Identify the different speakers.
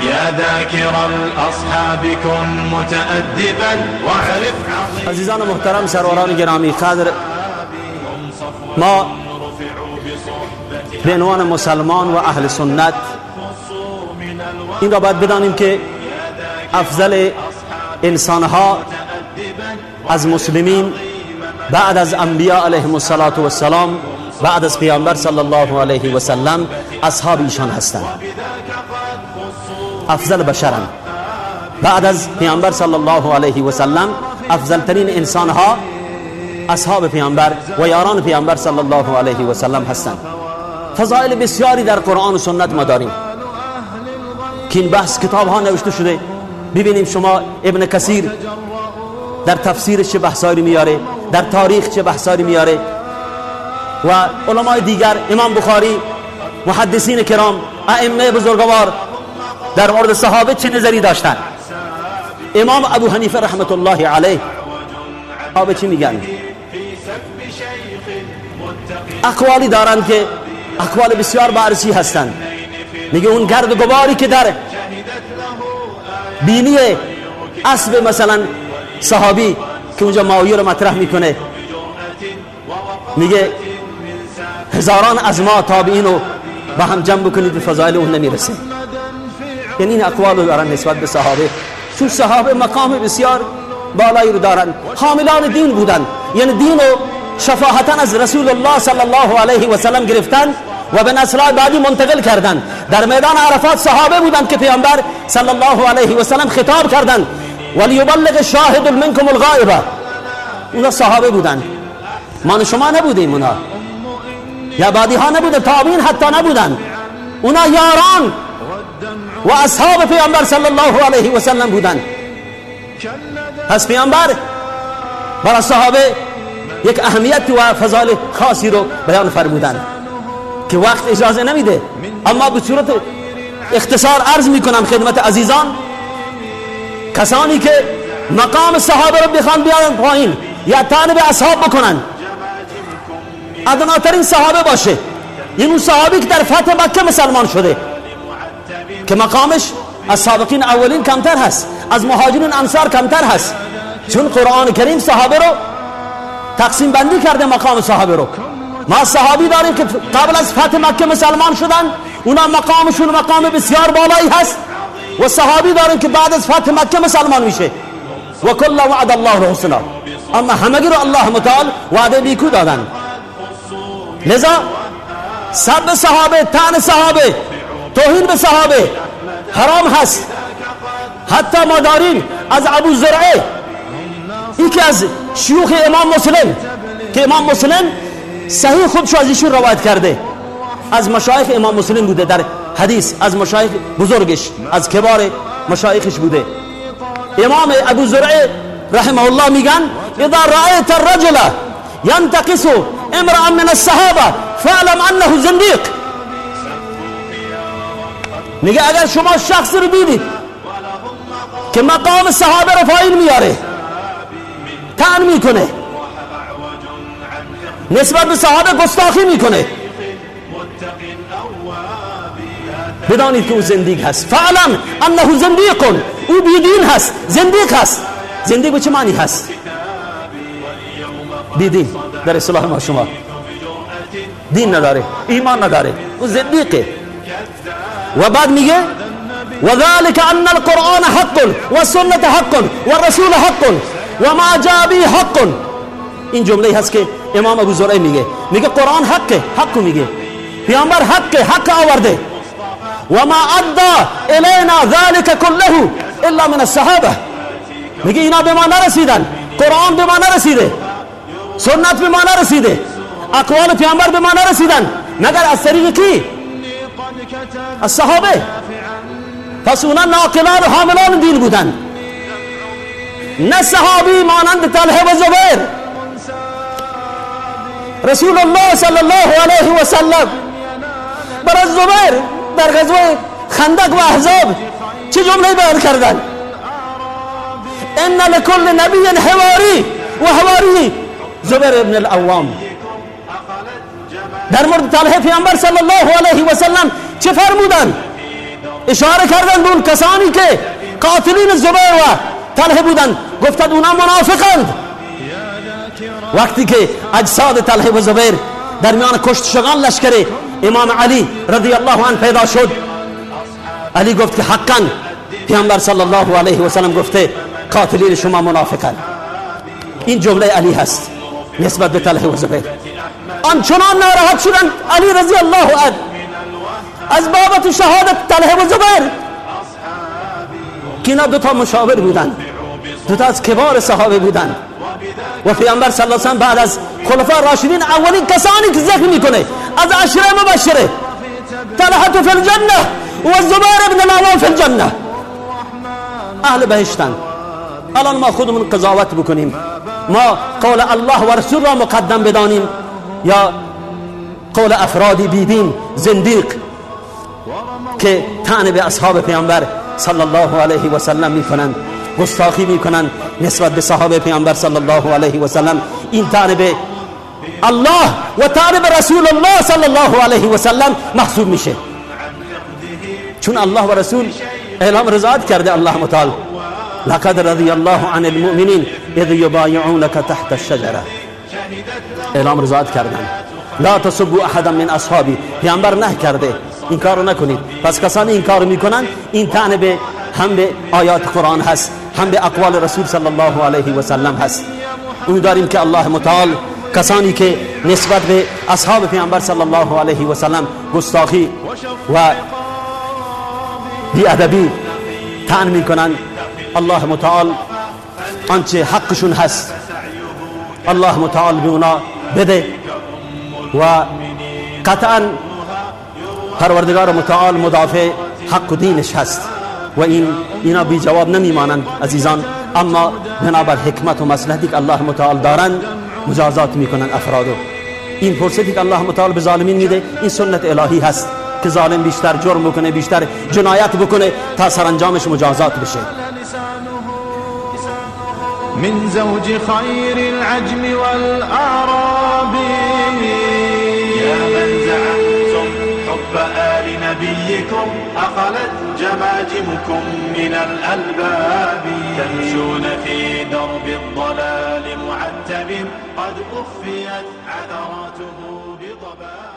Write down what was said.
Speaker 1: يا ذاكر الأصحاب كن متأدبا واعرف
Speaker 2: عزیزان محترم سروران گرامی قدر ما به عنوان مسلمان و اهل سنت. این را باید بدانیم که افضل انسانها از مسلمین بعد از انبیاء علیهم السلام بعد از پیامبر صلی الله علیه و سلم اصحاب ایشان هستند. افضل بشرن. بعد از پیامبر صلی الله علیه و سلم افضل ترین انسان ها اصحاب پیامبر و یاران پیامبر صلی الله علیه و سلم هستند فضائل بسیاری در قرآن و سنت ما داریم. که این بحث کتاب ها نوشته شده. ببینیم شما ابن کثیر در تفسیرش چه بحثاری میاره در تاریخ چه بحثاری میاره و علمای دیگر امام بخاری محدثین کرام ائمه بزرگوار در مورد صحابه چه نظری داشتن؟ امام ابو حنیفه رحمت الله علیه. صحابه چی میگن؟ اقوالی دارند که اقوال بسیار بارسی هستند میگه اون گرد و گباری که در بینی اسب مثلا صحابی که اونجا ماوی رو مطرح می‌کنه میگه هزاران از ما تابعین رو با هم جمع بکنید به فضایل اون نمی‌رسه. یعنی این اقوال رو دارن نسبت به صحابه. چون صحابه مقام بسیار بالایی رو دارن. حاملان دین بودن. یعنی دین رو شفاهتا از رسول الله صلی الله علیه و سلم گرفتن و به نسلهای بعدی منتقل کردن. در میدان عرفات صحابه بودن که پیامبر صلی الله علیه و سلم خطاب کردن. ولیبلغ شاهد منکم الغائبه اونا صحابه بودن. ما شما نبودیم اونا. یا بعدی ها نبودن تابعین حتی نبودن. اونا یاران. و اصحاب پیامبر صلی الله علیه و سلم بودن پس پیامبر برای صحابه یک اهمیت و فضایل خاصی رو بیان فرمودن که وقت اجازه نمیده. اما به صورت اختصار عرض می‌کنم خدمت عزیزان کسانی که مقام صحابه رو بخوان بیارن پایین یا تن به اصحاب بکنن ادناترین صحابه باشه. این اون صحابی که در فتح مکه مسلمان شده. که مقامش از سابقین اولین کمتر هست از مهاجرین انصار کمتر هست. چون قرآن کریم صحابه رو تقسیم بندی کرده مقام صحابه رو. ما صحابی داریم که قبل از فتح مکه مسلمان شدن اونا مقامشون مقام بسیار بالایی هست. و صحابی داریم که بعد از فتح مکه مسلمان میشه. و کل وعد الله الحسنا اما همگی رو الله متعال وعده نیکو دادن. لذا سب صحابه تن صحابه توهین به صحابه. حرام هست. حتی ما داریم از ابو زرعه. یکی از شیوخ امام مسلم که امام مسلم صحیح خودشو از ایشون روایت کرده. از مشایخ امام مسلم بوده در حدیث از مشایخ بزرگش از کبار مشایخش بوده. امام ابو زرعه رحمه الله میگن اذا رأيت الرجل ينتقص امرأ من الصحابه فاعلم انه زنديق میگه اگر شما شخص رو دیدید که مقام صحابه رو پایین میاره تن می‌کنه نسبت به صحابه گستاخی می‌کنه. بدانید که او زندیق هست. فعلم انه زندیق او بیدین هست. زندیق هست. زندیق به چه معنی هست؟ بیدین. در اصلاح ما شما. دین نداره ایمان نداره. او زندیقه. و بعد میگه وذلك أن القرآن حق والسنة حق والرسول حق وما جاء به حق. این جملة هست که إمام أبو زرعه میگه میگه قرآن حقه حق میگه پیامبر حقه حق آورده. و ما أدى الینا ذلك كله إلا من الصحابة. میگه اینا به ما نرسیدن قرآن به ما نرسیده سنت به ما نرسیده أقوال پیامبر به ما نرسیدن مگر از طریق کی؟ پس اونا ناقلان حاملان دین بودن. نه صحابی مانند طلحه و زبیر رسول الله صلی الله علیه و سلم برای زبیر در غزوة خندق و احزاب چه جمله بیان کردن؟ إن لكل نبی حواری و حواری زبیر ابن العوام در مورد طلحه پیامبر صلی الله علیه و سلم چه فرمودن؟ اشاره کردن به اون کسانی که قاتلین زبیر و طلحه بودند گفتند اونا منافقند. وقتی که اجساد طلحه و زبیر در میان کشت شگان لشکر امام علی رضی الله عنه پیدا شد علی گفت که حقا پیامبر صلی الله علیه و سلم گفته قاتلین شما منافقند. این جمله علی هست نسبت به طلحه و زبیر. آنچنان ناراحت شدن علی رضی الله عنه. از شهادت طلحه و زبیر. که اینا دوتا مشاور بودن. دوتا از کبار صحابه بودن. و پیامبر صلی الله علیه بعد از خلفاء راشدین اولین کسانی که ذکر می‌کنه از عشره مبشره طلحه فی الجنه و زبیر ابن العوام فی الجنه. اهل بهشتن. الان ما خودمون قضاوت بکنیم. ما قول الله و رسول را مقدم بدانیم. یا قول افرادی بیدین زندیق که تعنی به اصحاب پیامبر صلی الله علیه و سلم می‌کنند گستاخی می‌کنند نسبت به صحابه پیامبر صلی الله علیه و سلم. این تعنی به الله و تعنی به رسول الله صلی الله علیه و سلم محسوب میشه. چون الله و رسول اعلام رضایت کرده الله متعال. لقد رضی الله عن المؤمنین اذ یبایعونک تحت الشجره. اعلام رضایت کردن. لا تسبوا احدا من اصحابی. پیامبر نه کرده. این کارو نکنید. پس کسانی این کارو می‌کنن این تعنی به هم به آیات قرآن هست هم به اقوال رسول صلی الله علیه و سلم هست. اون داریم که الله متعال کسانی که نسبت به اصحاب پیامبر صلی الله علیه و سلم گستاخی و بیادبی تن می‌کنن الله متعال آنچه حقشون هست الله متعال به اونا بده و قطعا پروردگار متعال مدافع حق و دینش هست. و این اینا بی جواب نمیمانند عزیزان. اما بنابر حکمت و مصلحتی که الله متعال دارند مجازات می‌کنند افرادو این فرصتی که الله متعال به ظالمین میده این سنت الهی هست که ظالم بیشتر جرم بکنه بیشتر جنایت بکنه تا سرانجامش مجازات بشه.
Speaker 1: من زوج خير العجم والأعراب. نبيكم أقلت جماجمكم من الألباب. تمشون في درب الضلال معتب قد أخفيت عثراته بضباب.